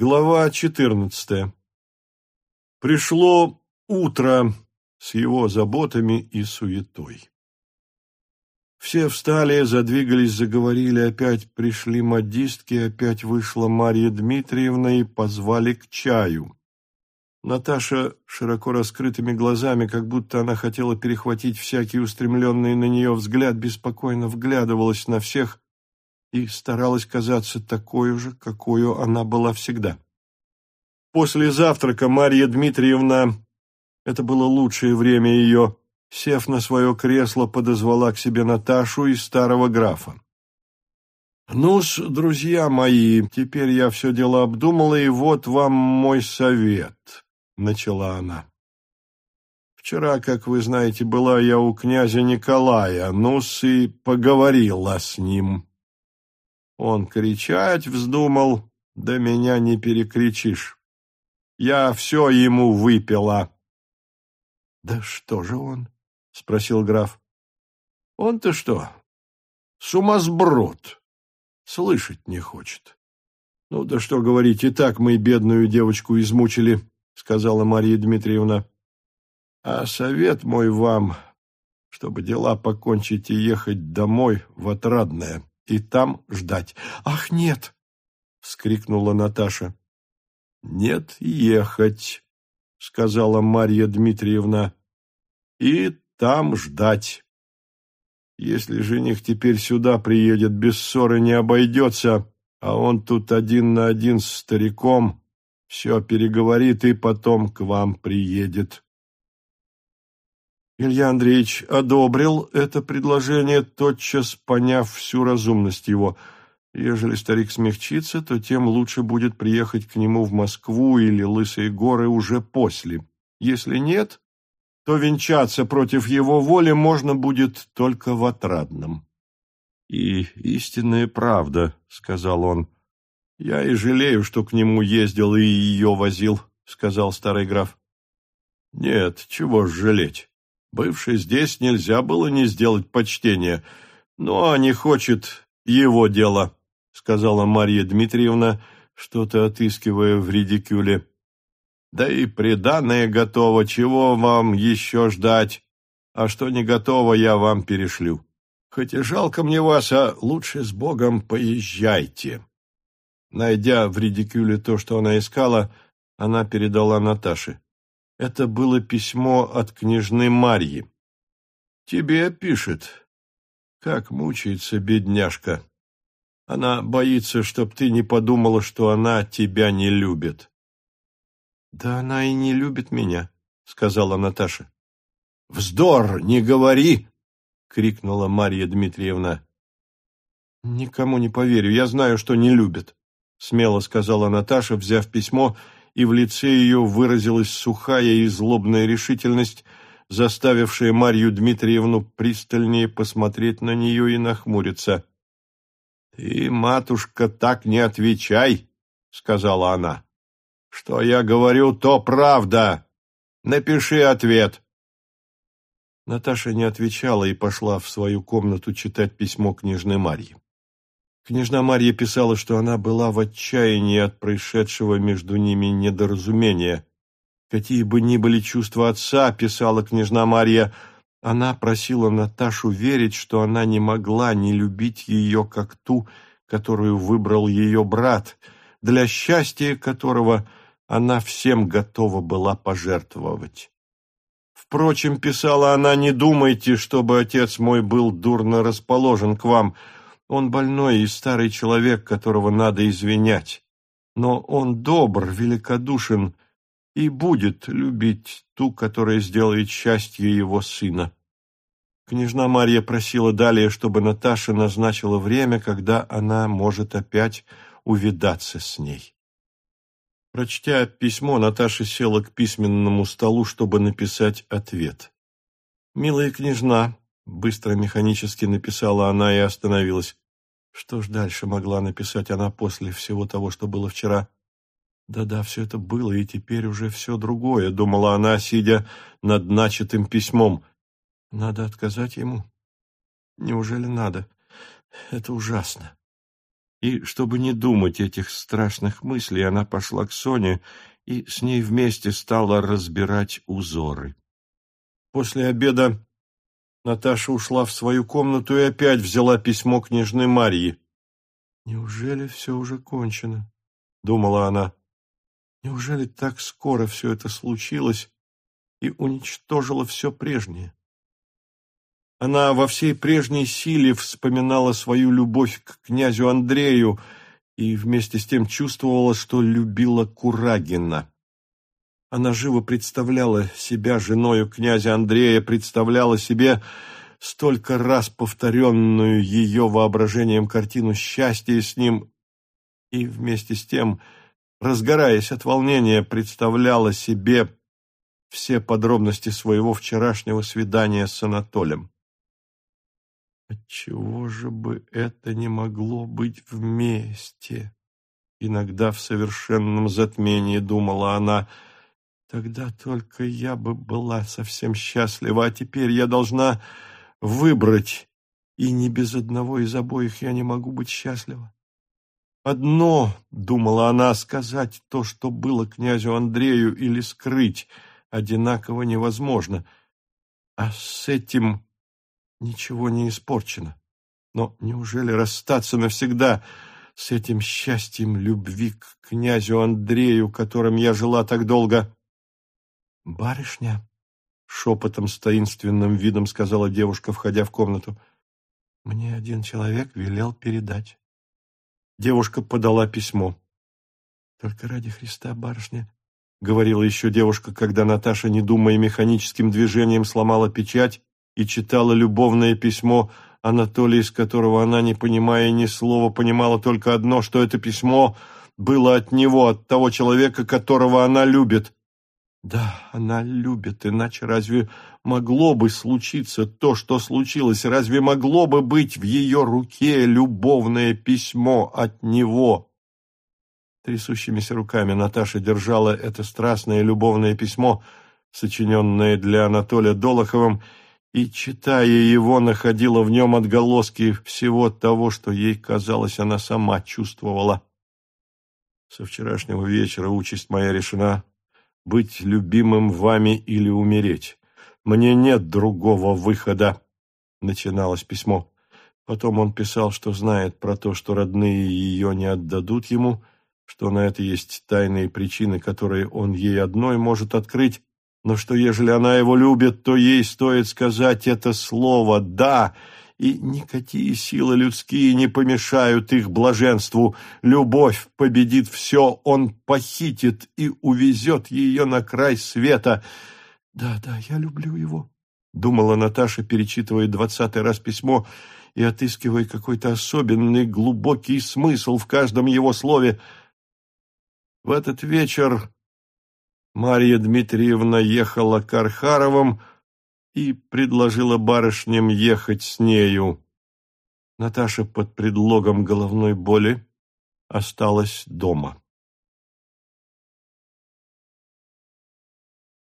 Глава четырнадцатая. Пришло утро с его заботами и суетой. Все встали, задвигались, заговорили, опять пришли модистки, опять вышла Марья Дмитриевна и позвали к чаю. Наташа широко раскрытыми глазами, как будто она хотела перехватить всякий устремленный на нее взгляд, беспокойно вглядывалась на всех, и старалась казаться такой же, какой она была всегда. После завтрака Марья Дмитриевна, это было лучшее время ее, сев на свое кресло, подозвала к себе Наташу и старого графа. «Ну-с, друзья мои, теперь я все дело обдумала, и вот вам мой совет», — начала она. «Вчера, как вы знаете, была я у князя Николая, ну-с, и поговорила с ним». Он кричать вздумал, да меня не перекричишь. Я все ему выпила. — Да что же он? — спросил граф. — Он-то что? Сумасброд. Слышать не хочет. — Ну да что говорить, и так мы бедную девочку измучили, — сказала Мария Дмитриевна. — А совет мой вам, чтобы дела покончить и ехать домой в Отрадное и там ждать. «Ах, нет!» — вскрикнула Наташа. «Нет, ехать», — сказала Марья Дмитриевна, — «и там ждать. Если жених теперь сюда приедет, без ссоры не обойдется, а он тут один на один с стариком, все переговорит и потом к вам приедет». Илья Андреевич одобрил это предложение, тотчас поняв всю разумность его. Ежели старик смягчится, то тем лучше будет приехать к нему в Москву или Лысые горы уже после. Если нет, то венчаться против его воли можно будет только в Отрадном. — И истинная правда, — сказал он. — Я и жалею, что к нему ездил и ее возил, — сказал старый граф. — Нет, чего ж жалеть. Бывший здесь нельзя было не сделать почтения, но не хочет его дело, сказала Марья Дмитриевна, что-то отыскивая в редикюле. Да и приданное готово, чего вам еще ждать? А что не готово, я вам перешлю. Хоть и жалко мне вас, а лучше с Богом поезжайте. Найдя в редикюле то, что она искала, она передала Наташе. Это было письмо от княжны Марьи. «Тебе пишет. Как мучается бедняжка. Она боится, чтоб ты не подумала, что она тебя не любит». «Да она и не любит меня», — сказала Наташа. «Вздор, не говори!» — крикнула Марья Дмитриевна. «Никому не поверю, я знаю, что не любит», — смело сказала Наташа, взяв письмо и в лице ее выразилась сухая и злобная решительность, заставившая Марью Дмитриевну пристальнее посмотреть на нее и нахмуриться. — Ты, матушка, так не отвечай, — сказала она. — Что я говорю, то правда. Напиши ответ. Наташа не отвечала и пошла в свою комнату читать письмо княжны Марьи. Княжна Марья писала, что она была в отчаянии от происшедшего между ними недоразумения. Какие бы ни были чувства отца, писала княжна Марья, она просила Наташу верить, что она не могла не любить ее как ту, которую выбрал ее брат, для счастья которого она всем готова была пожертвовать. Впрочем, писала она, не думайте, чтобы отец мой был дурно расположен к вам — он больной и старый человек, которого надо извинять. Но он добр, великодушен и будет любить ту, которая сделает счастье его сына. Княжна Марья просила далее, чтобы Наташа назначила время, когда она может опять увидаться с ней. Прочтя письмо, Наташа села к письменному столу, чтобы написать ответ. «Милая княжна, Быстро механически написала она и остановилась. Что ж дальше могла написать она после всего того, что было вчера? Да-да, все это было, и теперь уже все другое, думала она, сидя над начатым письмом. Надо отказать ему? Неужели надо? Это ужасно. И, чтобы не думать этих страшных мыслей, она пошла к Соне и с ней вместе стала разбирать узоры. После обеда Наташа ушла в свою комнату и опять взяла письмо княжны Марьи. «Неужели все уже кончено?» — думала она. «Неужели так скоро все это случилось и уничтожило все прежнее?» Она во всей прежней силе вспоминала свою любовь к князю Андрею и вместе с тем чувствовала, что любила Курагина. Она живо представляла себя женою князя Андрея, представляла себе столько раз повторенную ее воображением картину счастья с ним, и вместе с тем, разгораясь от волнения, представляла себе все подробности своего вчерашнего свидания с Анатолием. Отчего же бы это не могло быть вместе? Иногда в совершенном затмении думала она, тогда только я бы была совсем счастлива, а теперь я должна выбрать, и ни без одного из обоих я не могу быть счастлива. Одно, думала она, сказать то, что было князю Андрею, или скрыть, одинаково невозможно. А с этим ничего не испорчено. Но неужели расстаться навсегда с этим счастьем любви к князю Андрею, которым я жила так долго? Барышня, шепотом с таинственным видом сказала девушка, входя в комнату, мне один человек велел передать. Девушка подала письмо. Только ради Христа, барышня, — говорила еще девушка, когда Наташа, не думая механическим движением, сломала печать и читала любовное письмо Анатолия, из которого она, не понимая ни слова, понимала только одно, что это письмо было от него, от того человека, которого она любит. Да, она любит, иначе разве могло бы случиться то, что случилось? Разве могло бы быть в ее руке любовное письмо от него? Трясущимися руками Наташа держала это страстное любовное письмо, сочиненное для Анатолия Долоховым, и, читая его, находила в нем отголоски всего того, что ей казалось, она сама чувствовала. Со вчерашнего вечера участь моя решена — быть любимым вами или умереть. Мне нет другого выхода, — начиналось письмо. Потом он писал, что знает про то, что родные ее не отдадут ему, что на это есть тайные причины, которые он ей одной может открыть, но что, ежели она его любит, то ей стоит сказать это слово «да», и никакие силы людские не помешают их блаженству. Любовь победит все, он похитит и увезет ее на край света. «Да, да, я люблю его», — думала Наташа, перечитывая двадцатый раз письмо и отыскивая какой-то особенный глубокий смысл в каждом его слове. В этот вечер Марья Дмитриевна ехала к Архаровым и предложила барышням ехать с нею. Наташа под предлогом головной боли осталась дома.